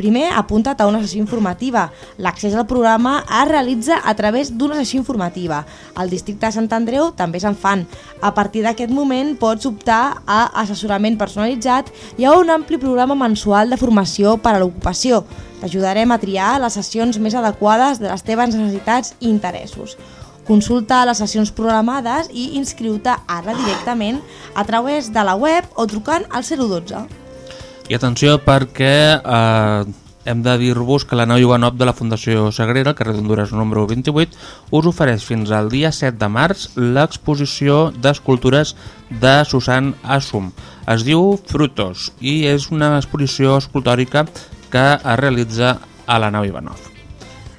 Primer, apunta't a una sessió informativa. L'accés al programa es realitza a través d'una sessió informativa. Al districte de Sant Andreu també se'n fan. A partir d'aquest moment pots optar a assessorament personalitzat i a un ampli programa mensual de formació per a l'ocupació. T'ajudarem a triar les sessions més adequades de les teves necessitats i interessos. Consulta les sessions programades i inscriu-te ara directament a través de la web o trucant al 012. I atenció perquè eh, hem de dir-vos que la nau Ivanov de la Fundació Sagrera, al carrer d'Honduras número 28, us ofereix fins al dia 7 de març l'exposició d'escultures de Susan Assum. Es diu Frutos i és una exposició escultòrica que es realitza a la nau Ivanov.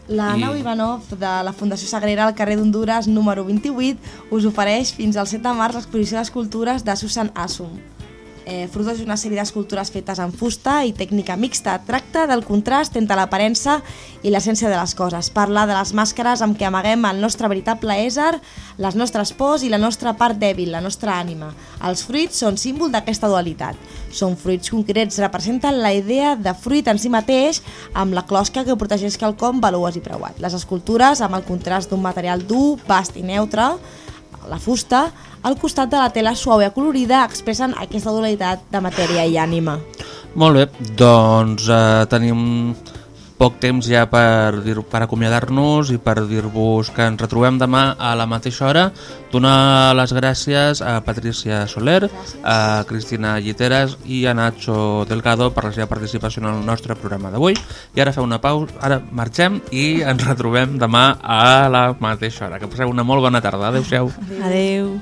La I- nau Ivanov de la Fundació Sagrera al carrer d'Honduras número 28 us ofereix fins al 7 de març l'exposició d'escultures de Susan Assum. Eh, Frutos és una sèrie d'escultures fetes en fusta i tècnica mixta. Tracta del contrast entre l'aparença i l'essència de les coses. Parla de les màscares amb què amaguem el nostre veritable ésser, les nostres pors i la nostra part dèbil, la nostra ànima. Els fruits són símbol d'aquesta dualitat. Són fruits concrets, representen la idea de fruit en si mateix amb la closca que protegeix quelcom valuós i preuat. Les escultures, amb el contrast d'un material dur, vast i neutre, la fusta, al costat de la tela suau i acolorida expressen aquesta dualitat de matèria i ànima. Molt bé, doncs eh, tenim poc temps ja per, per acomiadar-nos i per dir-vos que ens retrobem demà a la mateixa hora. Donar les gràcies a Patricia Soler, a Cristina Lliteres i a Nacho Delgado per la seva participació en el nostre programa d'avui. I ara fem una pausa, ara marxem i ens retrobem demà a la mateixa hora. Que passeu una molt bona tarda. Adéu-siau. Adeu.